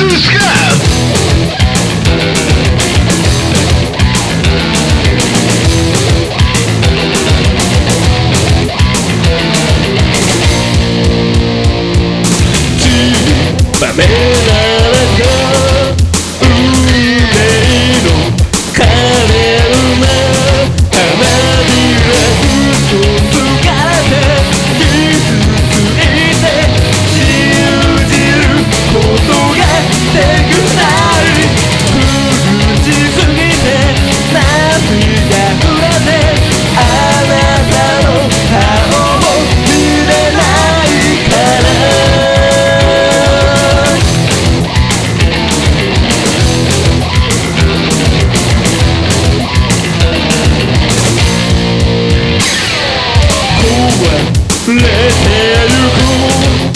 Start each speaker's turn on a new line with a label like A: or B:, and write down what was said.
A: Francisco!
B: Let me go